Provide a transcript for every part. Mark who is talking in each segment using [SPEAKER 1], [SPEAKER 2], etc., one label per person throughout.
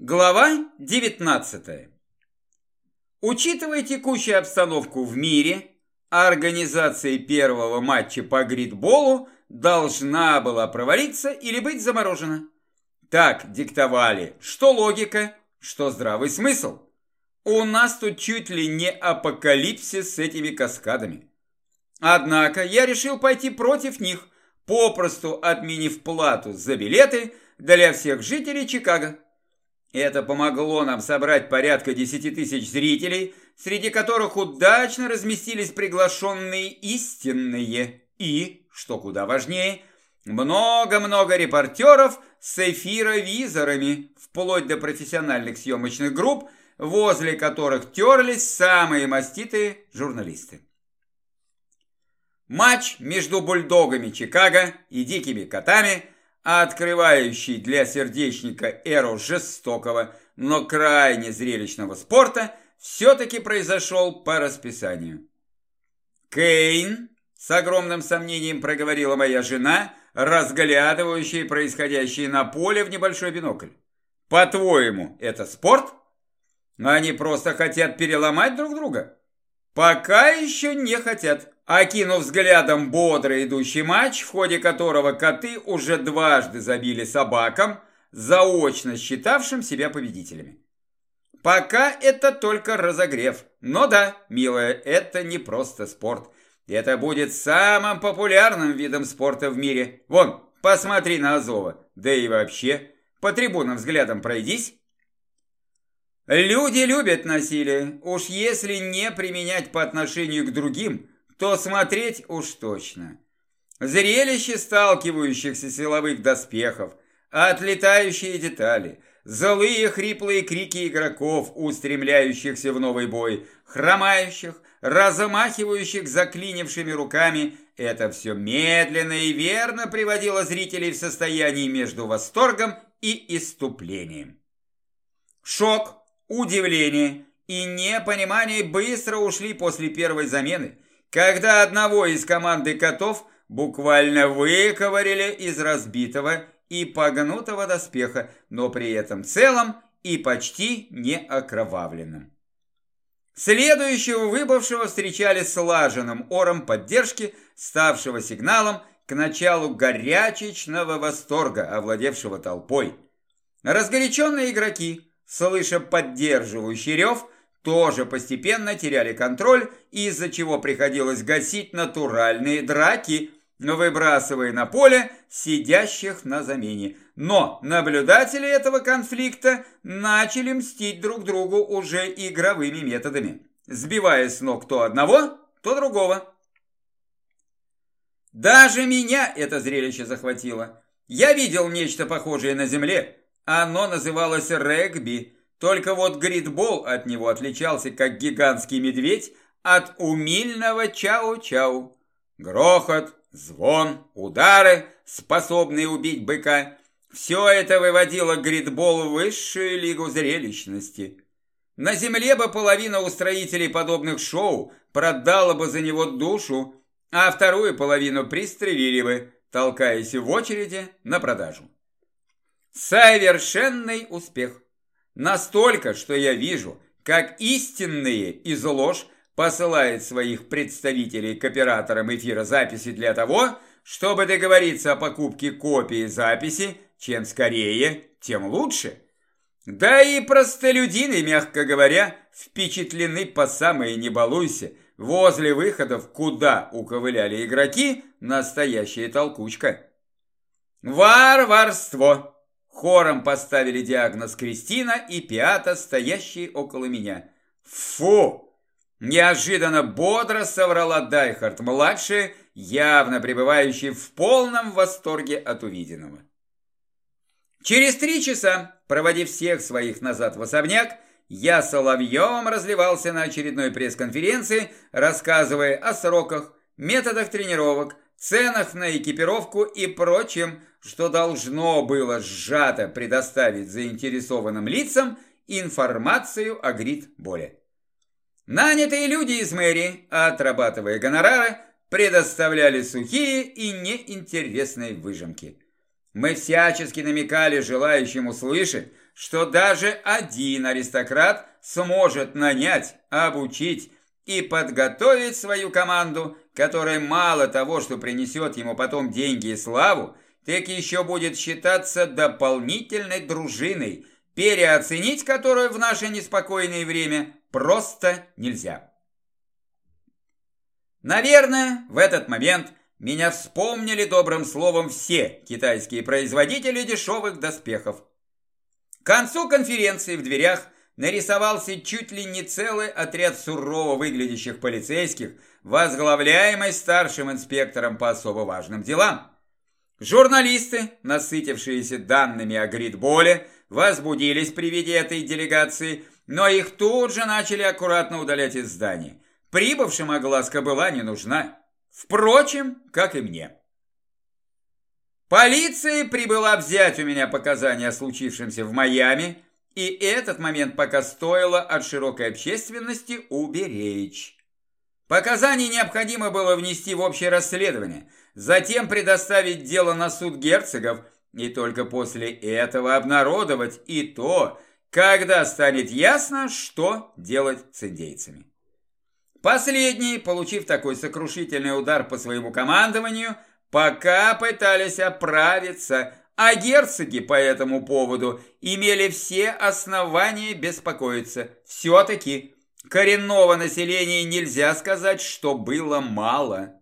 [SPEAKER 1] Глава 19. Учитывая текущую обстановку в мире, организация первого матча по гридболу должна была провалиться или быть заморожена. Так диктовали что логика, что здравый смысл. У нас тут чуть ли не апокалипсис с этими каскадами. Однако я решил пойти против них, попросту отменив плату за билеты для всех жителей Чикаго. Это помогло нам собрать порядка 10 тысяч зрителей, среди которых удачно разместились приглашенные истинные и, что куда важнее, много-много репортеров с эфировизорами, вплоть до профессиональных съемочных групп, возле которых терлись самые маститые журналисты. Матч между бульдогами Чикаго и дикими котами – открывающий для сердечника эру жестокого, но крайне зрелищного спорта, все-таки произошел по расписанию. Кейн, с огромным сомнением проговорила моя жена, разглядывающая происходящее на поле в небольшой бинокль. По-твоему, это спорт? Они просто хотят переломать друг друга? Пока еще не хотят. Окинув взглядом бодро идущий матч, в ходе которого коты уже дважды забили собакам, заочно считавшим себя победителями. Пока это только разогрев. Но да, милая, это не просто спорт. Это будет самым популярным видом спорта в мире. Вон, посмотри на Азова. Да и вообще, по трибунам взглядом пройдись. Люди любят насилие. Уж если не применять по отношению к другим – то смотреть уж точно. Зрелище сталкивающихся силовых доспехов, отлетающие детали, злые хриплые крики игроков, устремляющихся в новый бой, хромающих, размахивающих заклинившими руками, это все медленно и верно приводило зрителей в состояние между восторгом и иступлением. Шок, удивление и непонимание быстро ушли после первой замены – когда одного из команды котов буквально выковырили из разбитого и погнутого доспеха, но при этом целом и почти не окровавленным. Следующего выбывшего встречали слаженным ором поддержки, ставшего сигналом к началу горячечного восторга, овладевшего толпой. Разгоряченные игроки, слыша поддерживающий рев, тоже постепенно теряли контроль, из-за чего приходилось гасить натуральные драки, выбрасывая на поле сидящих на замене. Но наблюдатели этого конфликта начали мстить друг другу уже игровыми методами, сбивая с ног то одного, то другого. Даже меня это зрелище захватило. Я видел нечто похожее на земле. Оно называлось регби – только вот гридбол от него отличался, как гигантский медведь, от умильного чау-чау. Грохот, звон, удары, способные убить быка – все это выводило гридбол в высшую лигу зрелищности. На земле бы половина устроителей подобных шоу продала бы за него душу, а вторую половину пристрелили бы, толкаясь в очереди на продажу. Совершенный успех! Настолько, что я вижу, как истинные из ложь посылает своих представителей к операторам эфира записи для того, чтобы договориться о покупке копии записи, чем скорее, тем лучше. Да и простолюдины, мягко говоря, впечатлены по самое не балуйся. Возле выходов, куда уковыляли игроки, настоящая толкучка. Варварство! Хором поставили диагноз Кристина и Пиата, стоящие около меня. «Фу!» Неожиданно бодро соврала Дайхард-младшая, явно пребывающий в полном восторге от увиденного. Через три часа, проводив всех своих назад в особняк, я соловьем разливался на очередной пресс-конференции, рассказывая о сроках, методах тренировок, ценах на экипировку и прочем, что должно было сжато предоставить заинтересованным лицам информацию о грид-боле. Нанятые люди из мэрии, отрабатывая гонорары, предоставляли сухие и неинтересные выжимки. Мы всячески намекали желающим услышать, что даже один аристократ сможет нанять, обучить и подготовить свою команду, которая мало того, что принесет ему потом деньги и славу, так еще будет считаться дополнительной дружиной, переоценить которую в наше неспокойное время просто нельзя. Наверное, в этот момент меня вспомнили добрым словом все китайские производители дешевых доспехов. К концу конференции в дверях нарисовался чуть ли не целый отряд сурово выглядящих полицейских, возглавляемый старшим инспектором по особо важным делам. Журналисты, насытившиеся данными о гридболе, возбудились при виде этой делегации, но их тут же начали аккуратно удалять из здания. Прибывшим огласка была не нужна. Впрочем, как и мне. Полиция прибыла взять у меня показания о случившемся в Майами, и этот момент пока стоило от широкой общественности уберечь. Показания необходимо было внести в общее расследование, затем предоставить дело на суд герцогов и только после этого обнародовать и то, когда станет ясно, что делать с индейцами. Последние, получив такой сокрушительный удар по своему командованию, пока пытались оправиться, а герцоги по этому поводу имели все основания беспокоиться. Все-таки коренного населения нельзя сказать, что было мало.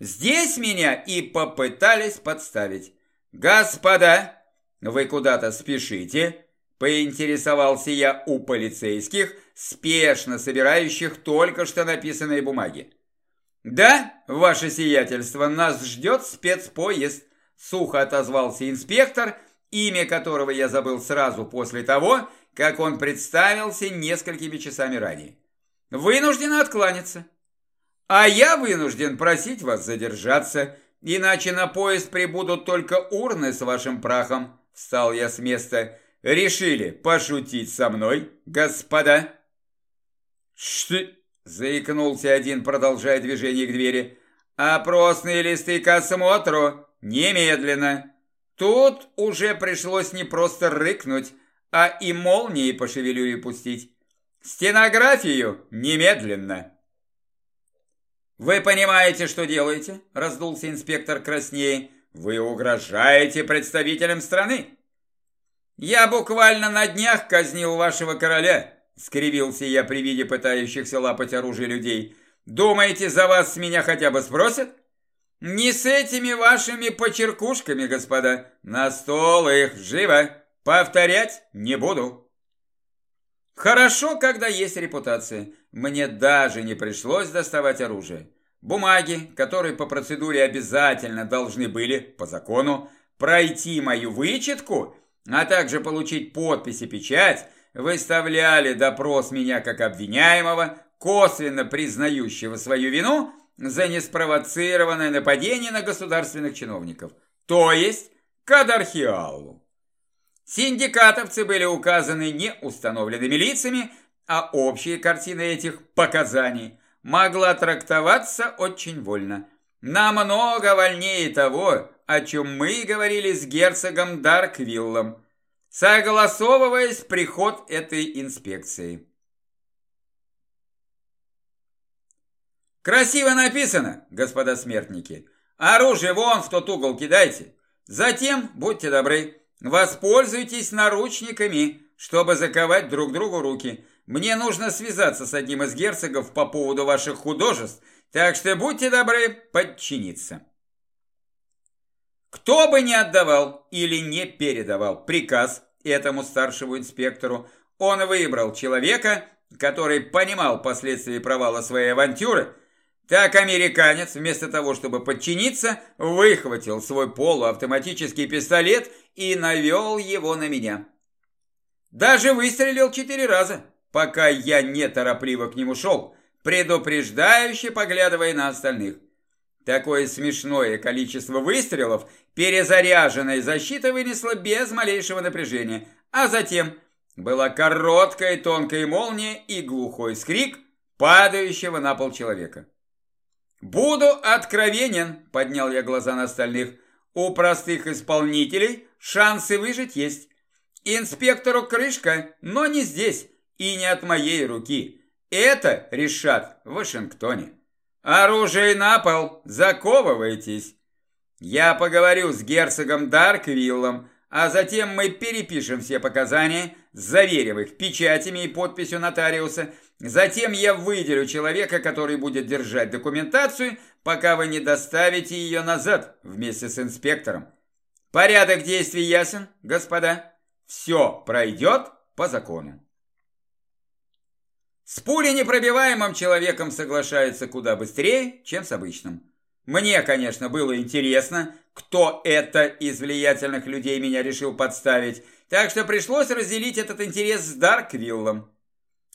[SPEAKER 1] Здесь меня и попытались подставить. «Господа, вы куда-то спешите?» Поинтересовался я у полицейских, спешно собирающих только что написанные бумаги. «Да, ваше сиятельство, нас ждет спецпоезд», сухо отозвался инспектор, имя которого я забыл сразу после того, как он представился несколькими часами ранее. «Вынужден откланяться. А я вынужден просить вас задержаться, иначе на поезд прибудут только урны с вашим прахом», встал я с места. «Решили пошутить со мной, господа?» «Что?» – заикнулся один, продолжая движение к двери. «Опросные листы к осмотру! Немедленно!» Тут уже пришлось не просто рыкнуть, а и молнией по шевелюре пустить. «Стенографию немедленно!» «Вы понимаете, что делаете?» – раздулся инспектор краснее. «Вы угрожаете представителям страны!» «Я буквально на днях казнил вашего короля!» Скривился я при виде пытающихся лапать оружие людей. Думаете, за вас с меня хотя бы спросят? Не с этими вашими почеркушками, господа. На стол их, живо. Повторять не буду. Хорошо, когда есть репутация. Мне даже не пришлось доставать оружие. Бумаги, которые по процедуре обязательно должны были, по закону, пройти мою вычетку, а также получить подпись и печать, выставляли допрос меня как обвиняемого, косвенно признающего свою вину за неспровоцированное нападение на государственных чиновников, то есть Кадархиалу. Синдикатовцы были указаны не установленными лицами, а общая картина этих показаний могла трактоваться очень вольно. Намного вольнее того, о чем мы говорили с герцогом Дарквиллом, согласовываясь приход этой инспекции. Красиво написано, господа смертники. Оружие вон в тот угол кидайте. Затем, будьте добры, воспользуйтесь наручниками, чтобы заковать друг другу руки. Мне нужно связаться с одним из герцогов по поводу ваших художеств, так что будьте добры подчиниться. Кто бы не отдавал или не передавал приказ этому старшему инспектору, он выбрал человека, который понимал последствия провала своей авантюры, так американец, вместо того, чтобы подчиниться, выхватил свой полуавтоматический пистолет и навел его на меня. Даже выстрелил четыре раза, пока я неторопливо к нему шел, предупреждающе поглядывая на остальных. Такое смешное количество выстрелов перезаряженная защита вынесла без малейшего напряжения, а затем была короткая тонкая молния и глухой скрик падающего на пол человека. «Буду откровенен», – поднял я глаза на остальных. У простых исполнителей шансы выжить есть. Инспектору крышка, но не здесь и не от моей руки. Это решат в Вашингтоне. Оружие на пол, заковывайтесь. Я поговорю с герцогом Дарквиллом, а затем мы перепишем все показания, заверив их печатями и подписью нотариуса. Затем я выделю человека, который будет держать документацию, пока вы не доставите ее назад вместе с инспектором. Порядок действий ясен, господа? Все пройдет по закону. С пуленепробиваемым человеком соглашается куда быстрее, чем с обычным. Мне, конечно, было интересно, кто это из влиятельных людей меня решил подставить, так что пришлось разделить этот интерес с Дарквиллом.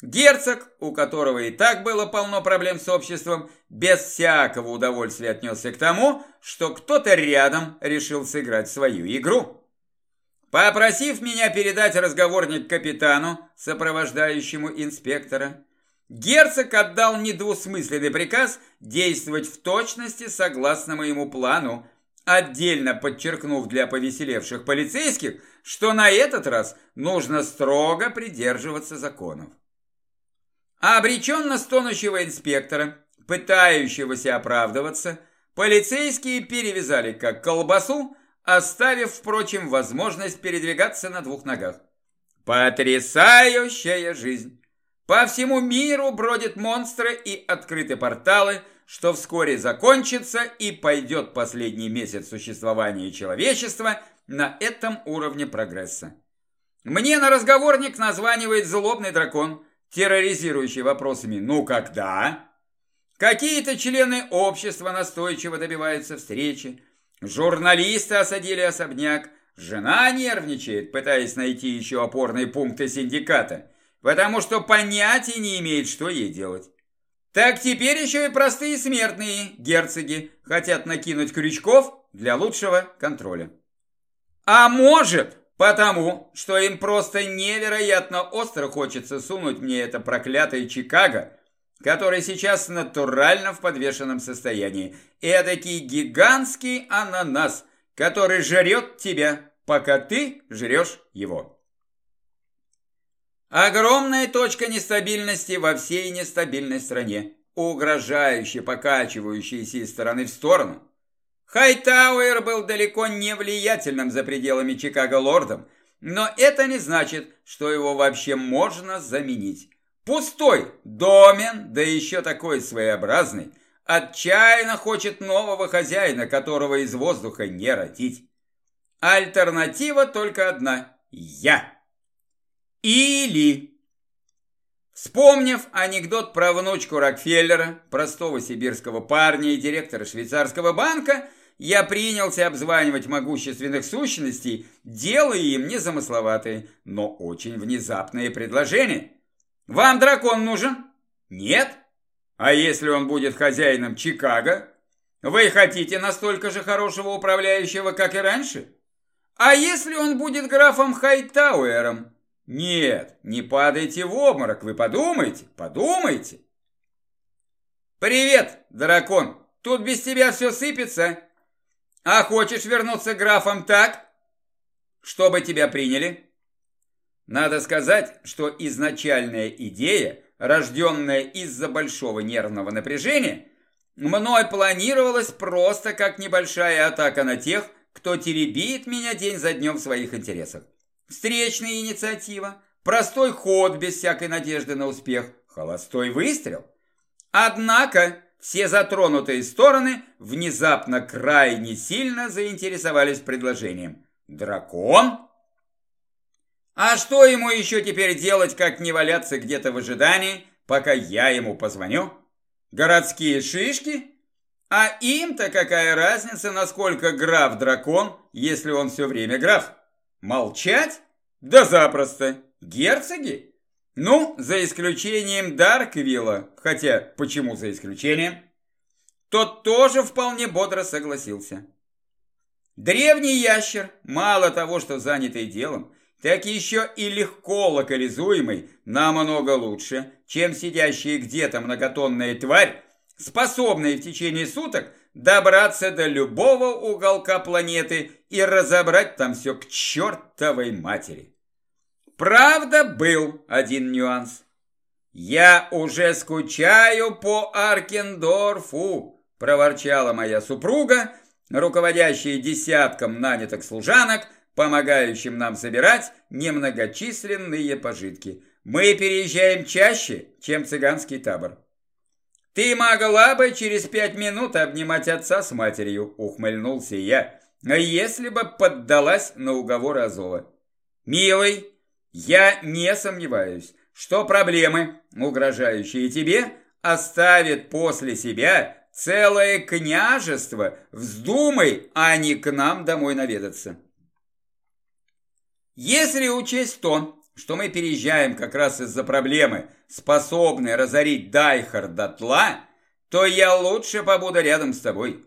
[SPEAKER 1] Герцог, у которого и так было полно проблем с обществом, без всякого удовольствия отнесся к тому, что кто-то рядом решил сыграть свою игру. Попросив меня передать разговорник капитану, сопровождающему инспектора, герцог отдал недвусмысленный приказ действовать в точности согласно моему плану, отдельно подчеркнув для повеселевших полицейских, что на этот раз нужно строго придерживаться законов. А обреченно стонущего инспектора, пытающегося оправдываться, полицейские перевязали как колбасу, оставив, впрочем, возможность передвигаться на двух ногах. Потрясающая жизнь! По всему миру бродят монстры и открыты порталы, что вскоре закончится и пойдет последний месяц существования человечества на этом уровне прогресса. Мне на разговорник названивает злобный дракон, терроризирующий вопросами «Ну когда?». Какие-то члены общества настойчиво добиваются встречи, Журналисты осадили особняк. Жена нервничает, пытаясь найти еще опорные пункты синдиката, потому что понятия не имеет, что ей делать. Так теперь еще и простые смертные герцоги хотят накинуть крючков для лучшего контроля. А может, потому что им просто невероятно остро хочется сунуть мне это проклятое Чикаго, который сейчас натурально в подвешенном состоянии. Эдакий гигантский ананас, который жрет тебя, пока ты жрешь его. Огромная точка нестабильности во всей нестабильной стране, угрожающе покачивающаяся из стороны в сторону. Хайтауэр был далеко не влиятельным за пределами Чикаго лордом, но это не значит, что его вообще можно заменить. Пустой домен, да еще такой своеобразный, отчаянно хочет нового хозяина, которого из воздуха не родить. Альтернатива только одна – я. Или... Вспомнив анекдот про внучку Рокфеллера, простого сибирского парня и директора швейцарского банка, я принялся обзванивать могущественных сущностей, делая им незамысловатые, но очень внезапные предложения. Вам дракон нужен? Нет? А если он будет хозяином Чикаго? Вы хотите настолько же хорошего управляющего, как и раньше? А если он будет графом Хайтауэром? Нет, не падайте в обморок, вы подумайте, подумайте. Привет, дракон, тут без тебя все сыпется. А хочешь вернуться графом так, чтобы тебя приняли? Надо сказать, что изначальная идея, рожденная из-за большого нервного напряжения, мной планировалась просто как небольшая атака на тех, кто теребит меня день за днем в своих интересах. Встречная инициатива, простой ход без всякой надежды на успех, холостой выстрел. Однако все затронутые стороны внезапно крайне сильно заинтересовались предложением. Дракон а что ему еще теперь делать, как не валяться где-то в ожидании, пока я ему позвоню? Городские шишки? А им-то какая разница, насколько граф дракон, если он все время граф? Молчать? Да запросто. Герцоги? Ну, за исключением Дарквилла, хотя почему за исключением? Тот тоже вполне бодро согласился. Древний ящер, мало того, что занятый делом, так еще и легко локализуемый намного лучше, чем сидящая где-то многотонная тварь, способная в течение суток добраться до любого уголка планеты и разобрать там все к чертовой матери. Правда, был один нюанс. «Я уже скучаю по Аркендорфу», – проворчала моя супруга, руководящая десятком нанятых служанок, помогающим нам собирать немногочисленные пожитки. Мы переезжаем чаще, чем цыганский табор. «Ты могла бы через пять минут обнимать отца с матерью», – ухмыльнулся я, «если бы поддалась на уговоры Азова». «Милый, я не сомневаюсь, что проблемы, угрожающие тебе, оставят после себя целое княжество. Вздумай, а не к нам домой наведаться». Если учесть то, что мы переезжаем как раз из-за проблемы, способной разорить Дайхар дотла, то я лучше побуду рядом с тобой.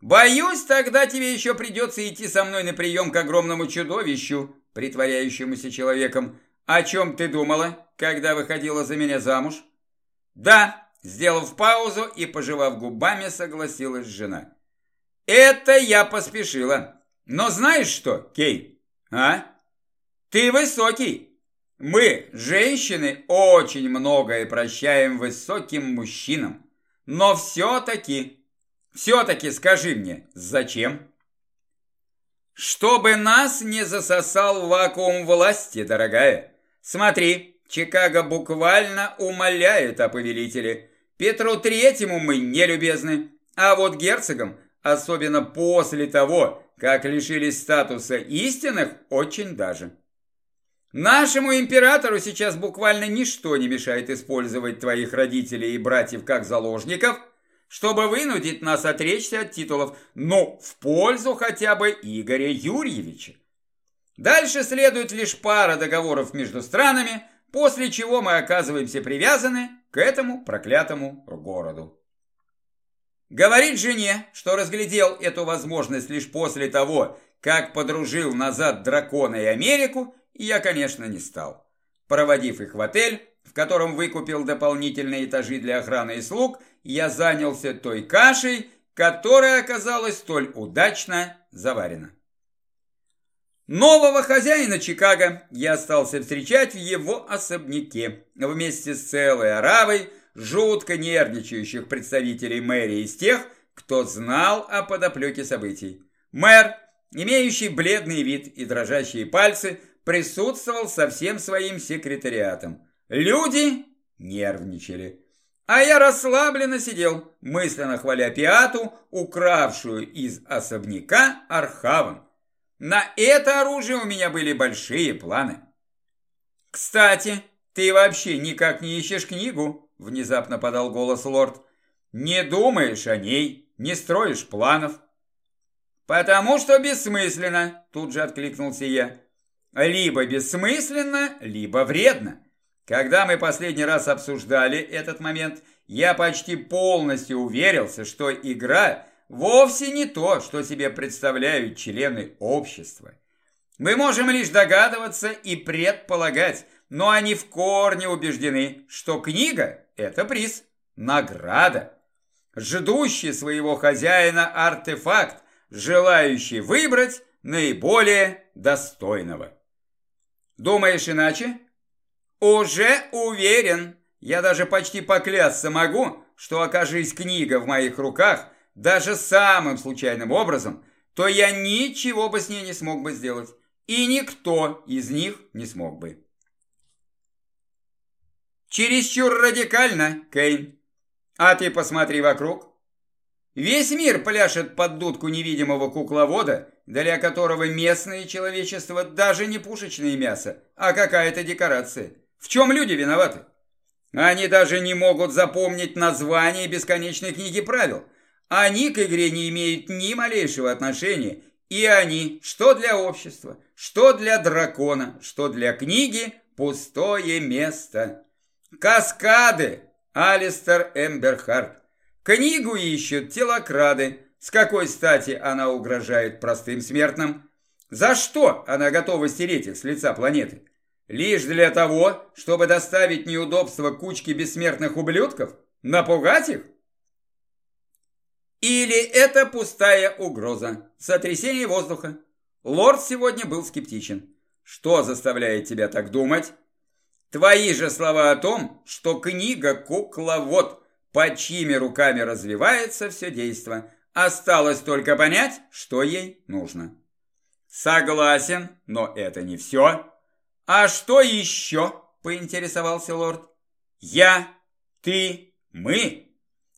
[SPEAKER 1] Боюсь, тогда тебе еще придется идти со мной на прием к огромному чудовищу, притворяющемуся человеком. О чем ты думала, когда выходила за меня замуж? Да, сделав паузу и пожевав губами, согласилась жена. Это я поспешила. Но знаешь что, Кей, а? Ты высокий, мы, женщины, очень многое прощаем высоким мужчинам. Но все-таки, все-таки скажи мне, зачем? Чтобы нас не засосал вакуум власти, дорогая. Смотри, Чикаго буквально умоляет о повелителе. Петру Третьему мы не любезны, а вот герцогам, особенно после того, как лишились статуса истинных, очень даже. Нашему императору сейчас буквально ничто не мешает использовать твоих родителей и братьев как заложников, чтобы вынудить нас отречься от титулов, но в пользу хотя бы Игоря Юрьевича. Дальше следует лишь пара договоров между странами, после чего мы оказываемся привязаны к этому проклятому городу. Говорит жене, что разглядел эту возможность лишь после того, как подружил назад дракона и Америку, я, конечно, не стал. Проводив их в отель, в котором выкупил дополнительные этажи для охраны и слуг, я занялся той кашей, которая оказалась столь удачно заварена. Нового хозяина Чикаго я остался встречать в его особняке вместе с целой оравой жутко нервничающих представителей мэрии из тех, кто знал о подоплеке событий. Мэр, имеющий бледный вид и дрожащие пальцы, присутствовал со всем своим секретариатом. Люди нервничали. А я расслабленно сидел, мысленно хваля Пиату, укравшую из особняка Архаван. На это оружие у меня были большие планы. «Кстати, ты вообще никак не ищешь книгу?» Внезапно подал голос лорд. «Не думаешь о ней, не строишь планов». «Потому что бессмысленно», тут же откликнулся я. Либо бессмысленно, либо вредно. Когда мы последний раз обсуждали этот момент, я почти полностью уверился, что игра вовсе не то, что себе представляют члены общества. Мы можем лишь догадываться и предполагать, но они в корне убеждены, что книга – это приз, награда. Ждущий своего хозяина артефакт, желающий выбрать наиболее достойного. Думаешь иначе? Уже уверен. Я даже почти поклясться могу, что окажись книга в моих руках, даже самым случайным образом, то я ничего бы с ней не смог бы сделать. И никто из них не смог бы. Чересчур радикально, Кейн. А ты посмотри вокруг. Весь мир пляшет под дудку невидимого кукловода, для которого местное человечество даже не пушечное мясо, а какая-то декорация. В чем люди виноваты? Они даже не могут запомнить название бесконечной книги правил. Они к игре не имеют ни малейшего отношения, и они, что для общества, что для дракона, что для книги, пустое место. Каскады, Алистер Эмберхарт. Книгу ищут телокрады, с какой стати она угрожает простым смертным? За что она готова стереть их с лица планеты? Лишь для того, чтобы доставить неудобства кучке бессмертных ублюдков? Напугать их? Или это пустая угроза, сотрясение воздуха? Лорд сегодня был скептичен. Что заставляет тебя так думать? Твои же слова о том, что книга кукловод, под чьими руками развивается все действо. Осталось только понять, что ей нужно. Согласен, но это не все. А что еще? Поинтересовался лорд. Я, ты, мы.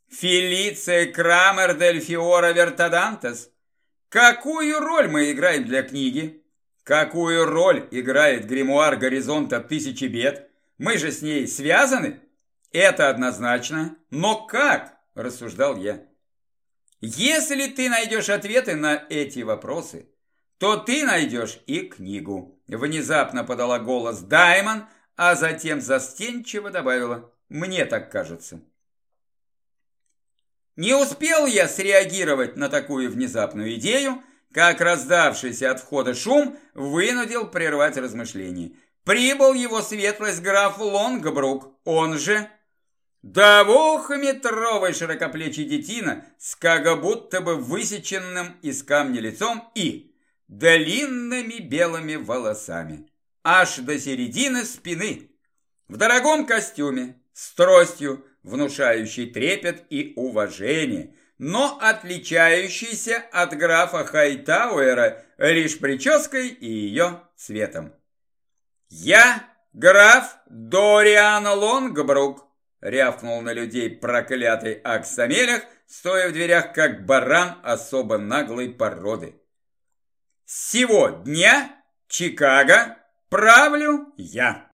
[SPEAKER 1] Фелиция Крамер дель Фиора Вертадантес. Какую роль мы играем для книги? Какую роль играет гримуар горизонта тысячи бед? Мы же с ней связаны? Это однозначно. Но как? Рассуждал я. Если ты найдешь ответы на эти вопросы, то ты найдешь и книгу. Внезапно подала голос Даймон, а затем застенчиво добавила. Мне так кажется. Не успел я среагировать на такую внезапную идею, как раздавшийся от входа шум вынудил прервать размышления. Прибыл его светлость граф Лонгбрук, он же двухметровый широкоплечий детина с как будто бы высеченным из камня лицом и длинными белыми волосами, аж до середины спины, в дорогом костюме, с тростью, внушающий трепет и уважение, но отличающийся от графа Хайтауэра лишь прической и ее цветом. «Я граф Дориан Лонгбрук», — рявкнул на людей проклятый Аксамелях, стоя в дверях, как баран особо наглой породы. «С сего дня Чикаго правлю я».